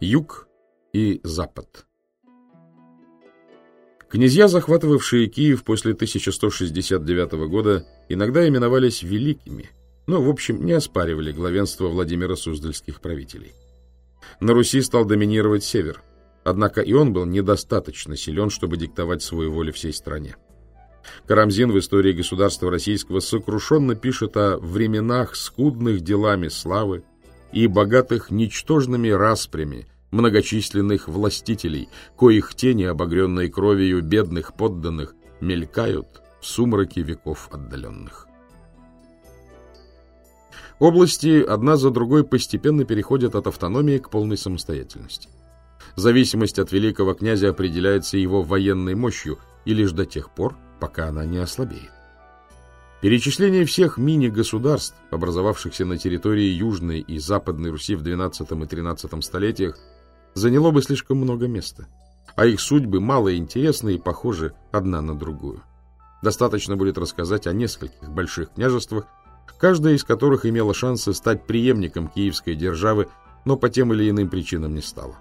Юг и Запад. Князья, захватывавшие Киев после 1169 года, иногда именовались великими, но, в общем, не оспаривали главенство Владимира Суздальских правителей. На Руси стал доминировать север, однако и он был недостаточно силен, чтобы диктовать свою волю всей стране. Карамзин в истории государства российского сокрушенно пишет о временах скудных делами славы, и богатых ничтожными распрями многочисленных властителей, коих тени, обогренные кровью бедных подданных, мелькают в сумраке веков отдаленных. Области одна за другой постепенно переходят от автономии к полной самостоятельности. Зависимость от великого князя определяется его военной мощью и лишь до тех пор, пока она не ослабеет. Перечисление всех мини-государств, образовавшихся на территории Южной и Западной Руси в XII и XIII столетиях, заняло бы слишком много места, а их судьбы мало интересны и похожи одна на другую. Достаточно будет рассказать о нескольких больших княжествах, каждая из которых имела шансы стать преемником киевской державы, но по тем или иным причинам не стала.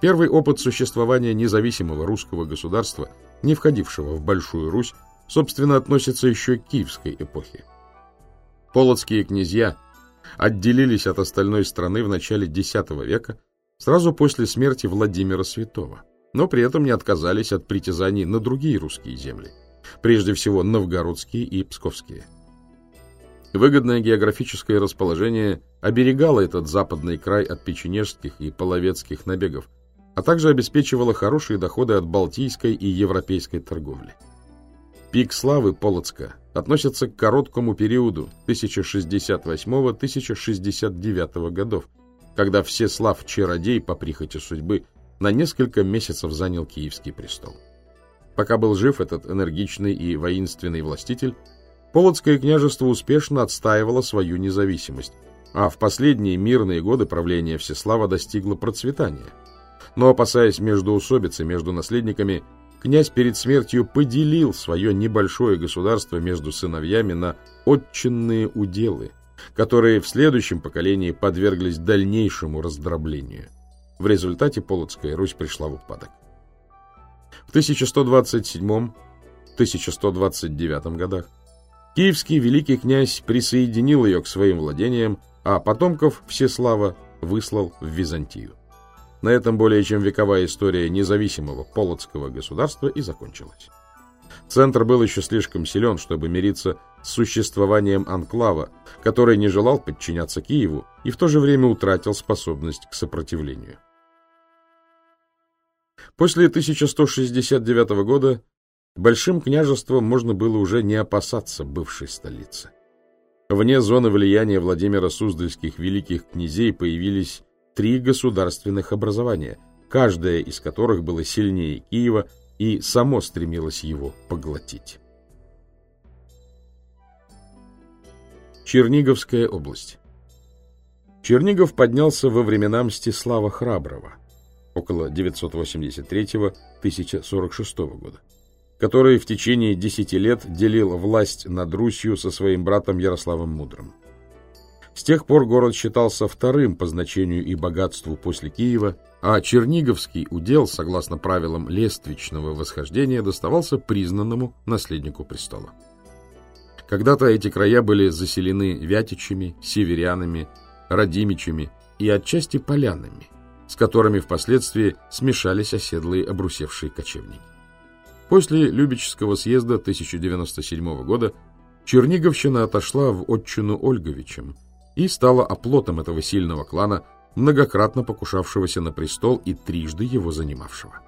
Первый опыт существования независимого русского государства, не входившего в Большую Русь, собственно, относится еще к киевской эпохе. Полоцкие князья отделились от остальной страны в начале X века, сразу после смерти Владимира Святого, но при этом не отказались от притязаний на другие русские земли, прежде всего новгородские и псковские. Выгодное географическое расположение оберегало этот западный край от печенежских и половецких набегов, а также обеспечивало хорошие доходы от балтийской и европейской торговли. Пик славы Полоцка относится к короткому периоду 1068-1069 годов, когда Всеслав Чародей по прихоти судьбы на несколько месяцев занял Киевский престол. Пока был жив этот энергичный и воинственный властитель, Полоцкое княжество успешно отстаивало свою независимость, а в последние мирные годы правления Всеслава достигло процветания. Но, опасаясь междоусобицы между наследниками, князь перед смертью поделил свое небольшое государство между сыновьями на отчинные уделы, которые в следующем поколении подверглись дальнейшему раздроблению. В результате Полоцкая Русь пришла в упадок. В 1127-1129 годах киевский великий князь присоединил ее к своим владениям, а потомков Всеслава выслал в Византию. На этом более чем вековая история независимого полоцкого государства и закончилась. Центр был еще слишком силен, чтобы мириться с существованием анклава, который не желал подчиняться Киеву и в то же время утратил способность к сопротивлению. После 1169 года Большим княжеством можно было уже не опасаться бывшей столицы. Вне зоны влияния Владимира Суздальских великих князей появились три государственных образования, каждое из которых было сильнее Киева и само стремилось его поглотить. Черниговская область Чернигов поднялся во времена Мстислава Храброго, около 983-1046 года, который в течение десяти лет делил власть над Русью со своим братом Ярославом Мудрым. С тех пор город считался вторым по значению и богатству после Киева, а Черниговский удел, согласно правилам лествичного восхождения, доставался признанному наследнику престола. Когда-то эти края были заселены вятичами, северянами, родимичами и отчасти полянами, с которыми впоследствии смешались оседлые обрусевшие кочевники. После Любического съезда 1097 года Черниговщина отошла в отчину Ольговичем, и стала оплотом этого сильного клана, многократно покушавшегося на престол и трижды его занимавшего.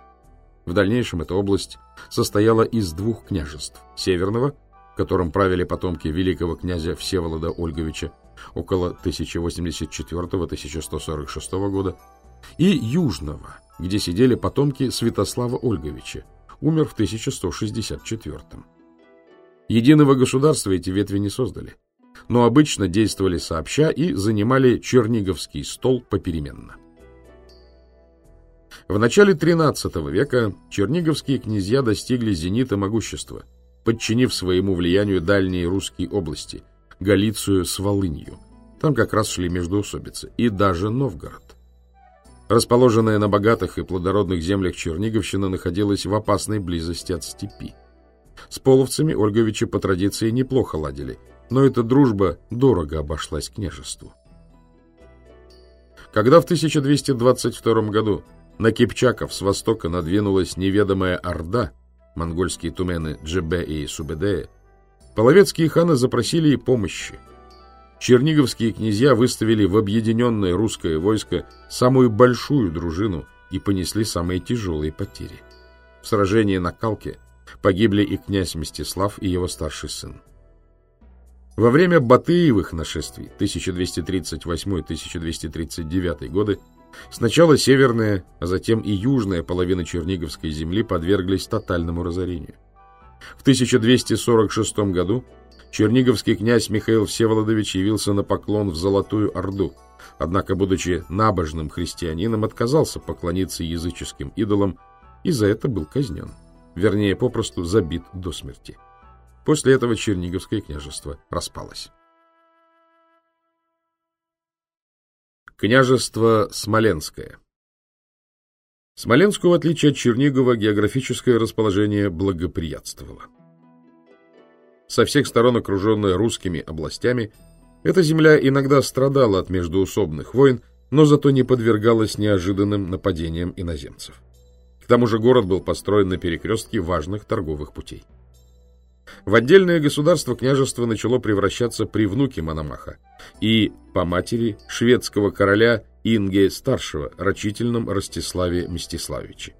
В дальнейшем эта область состояла из двух княжеств – северного, которым правили потомки великого князя Всеволода Ольговича около 1084-1146 года, и южного, где сидели потомки Святослава Ольговича, умер в 1164 Единого государства эти ветви не создали – но обычно действовали сообща и занимали Черниговский стол попеременно. В начале XIII века черниговские князья достигли зенита могущества, подчинив своему влиянию дальние русские области, Галицию с Волынью, там как раз шли междоусобицы, и даже Новгород. Расположенная на богатых и плодородных землях Черниговщина находилась в опасной близости от степи. С половцами Ольговичи по традиции неплохо ладили, но эта дружба дорого обошлась княжеству. Когда в 1222 году на Кипчаков с востока надвинулась неведомая орда, монгольские тумены Джебе и Субедея, половецкие ханы запросили и помощи. Черниговские князья выставили в объединенное русское войско самую большую дружину и понесли самые тяжелые потери. В сражении на Калке погибли и князь Мстислав, и его старший сын. Во время Батыевых нашествий 1238-1239 годы сначала северная, а затем и южная половина Черниговской земли подверглись тотальному разорению. В 1246 году черниговский князь Михаил Всеволодович явился на поклон в Золотую Орду, однако, будучи набожным христианином, отказался поклониться языческим идолам и за это был казнен вернее, попросту забит до смерти. После этого Черниговское княжество распалось. Княжество Смоленское Смоленску, в отличие от Чернигова, географическое расположение благоприятствовало. Со всех сторон окруженная русскими областями, эта земля иногда страдала от междуусобных войн, но зато не подвергалась неожиданным нападениям иноземцев. К тому же город был построен на перекрестке важных торговых путей. В отдельное государство княжество начало превращаться при внуке Мономаха и по матери шведского короля Инге Старшего, рачительном Ростиславе Мстиславиче,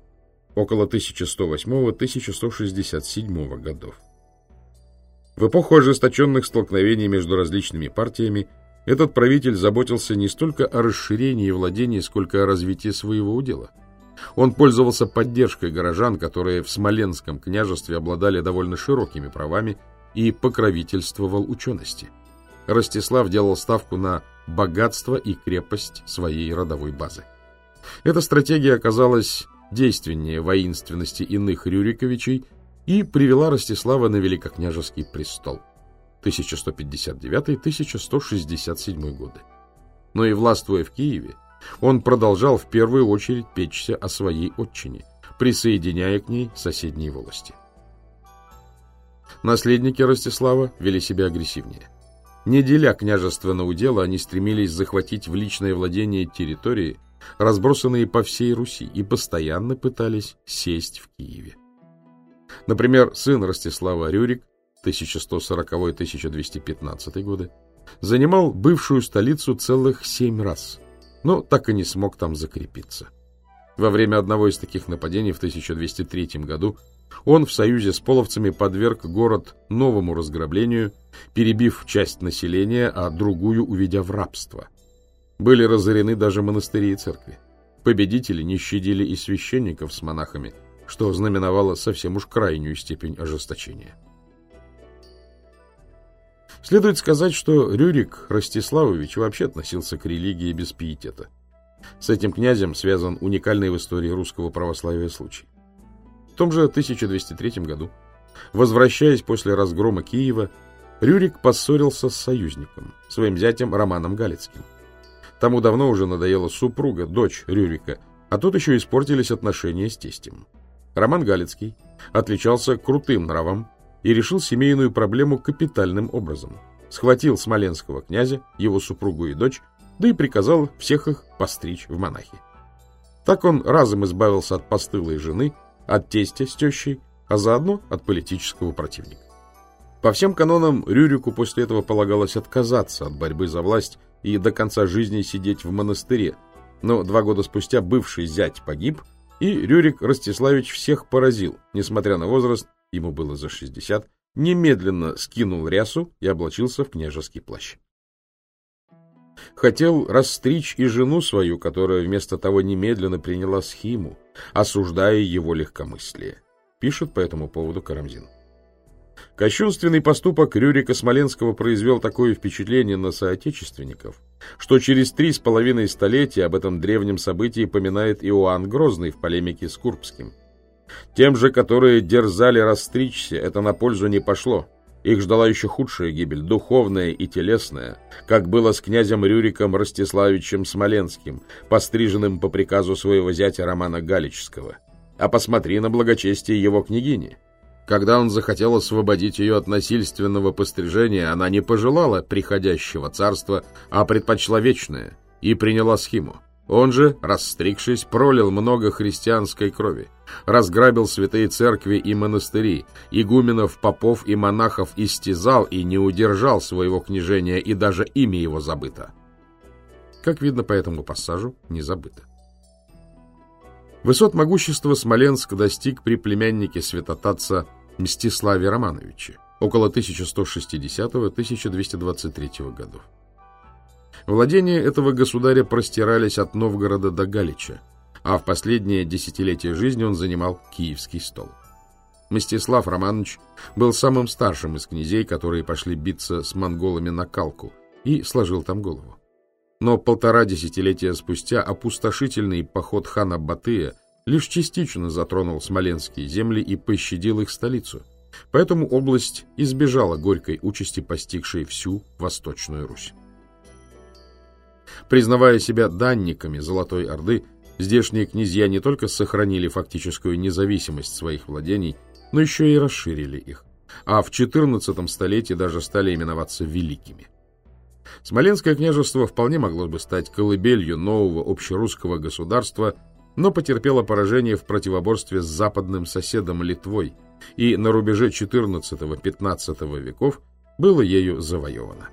около 1108-1167 годов. В эпоху ожесточенных столкновений между различными партиями этот правитель заботился не столько о расширении владений, сколько о развитии своего удела – он пользовался поддержкой горожан, которые в Смоленском княжестве обладали довольно широкими правами и покровительствовал учености. Ростислав делал ставку на богатство и крепость своей родовой базы. Эта стратегия оказалась действеннее воинственности иных Рюриковичей и привела Ростислава на великокняжеский престол 1159-1167 годы. Но и властвуя в Киеве, он продолжал в первую очередь печься о своей отчине, присоединяя к ней соседние волости. Наследники Ростислава вели себя агрессивнее. Не деля княжество на удел, они стремились захватить в личное владение территории, разбросанные по всей Руси, и постоянно пытались сесть в Киеве. Например, сын Ростислава Рюрик 1140-1215 годы занимал бывшую столицу целых семь раз – но так и не смог там закрепиться. Во время одного из таких нападений в 1203 году он в союзе с половцами подверг город новому разграблению, перебив часть населения, а другую уведя в рабство. Были разорены даже монастыри и церкви. Победители не щадили и священников с монахами, что знаменовало совсем уж крайнюю степень ожесточения. Следует сказать, что Рюрик Ростиславович вообще относился к религии без пиетета. С этим князем связан уникальный в истории русского православия случай. В том же 1203 году, возвращаясь после разгрома Киева, Рюрик поссорился с союзником, своим зятем Романом Галицким. Тому давно уже надоела супруга, дочь Рюрика, а тут еще испортились отношения с тестем. Роман Галицкий отличался крутым нравом, и решил семейную проблему капитальным образом. Схватил смоленского князя, его супругу и дочь, да и приказал всех их постричь в монахи. Так он разом избавился от постылой жены, от тестя с тещей, а заодно от политического противника. По всем канонам Рюрику после этого полагалось отказаться от борьбы за власть и до конца жизни сидеть в монастыре, но два года спустя бывший зять погиб, и Рюрик Ростиславич всех поразил, несмотря на возраст, ему было за шестьдесят, немедленно скинул рясу и облачился в княжеский плащ. Хотел расстричь и жену свою, которая вместо того немедленно приняла схиму, осуждая его легкомыслие. Пишет по этому поводу Карамзин. Кощунственный поступок Рюрика Смоленского произвел такое впечатление на соотечественников, что через три с половиной столетия об этом древнем событии поминает Иоанн Грозный в полемике с Курбским. Тем же, которые дерзали расстричься, это на пользу не пошло. Их ждала еще худшая гибель, духовная и телесная, как было с князем Рюриком Ростиславичем Смоленским, постриженным по приказу своего зятя Романа Галического. А посмотри на благочестие его княгини. Когда он захотел освободить ее от насильственного пострижения, она не пожелала приходящего царства, а предпочла вечное, и приняла схиму. Он же, расстригшись, пролил много христианской крови, разграбил святые церкви и монастыри, игуменов, попов и монахов истязал и не удержал своего княжения, и даже имя его забыто. Как видно по этому пассажу, не забыто. Высот могущества Смоленск достиг при племяннике святотатца Мстиславе Романовиче около 1160-1223 годов. Владения этого государя простирались от Новгорода до Галича, а в последнее десятилетие жизни он занимал Киевский стол. Мстислав Романович был самым старшим из князей, которые пошли биться с монголами на Калку, и сложил там голову. Но полтора десятилетия спустя опустошительный поход хана Батыя лишь частично затронул смоленские земли и пощадил их столицу, поэтому область избежала горькой участи, постигшей всю Восточную Русь. Признавая себя данниками Золотой Орды, здешние князья не только сохранили фактическую независимость своих владений, но еще и расширили их, а в XIV столетии даже стали именоваться великими. Смоленское княжество вполне могло бы стать колыбелью нового общерусского государства, но потерпело поражение в противоборстве с западным соседом Литвой и на рубеже XIV-XV веков было ею завоевано.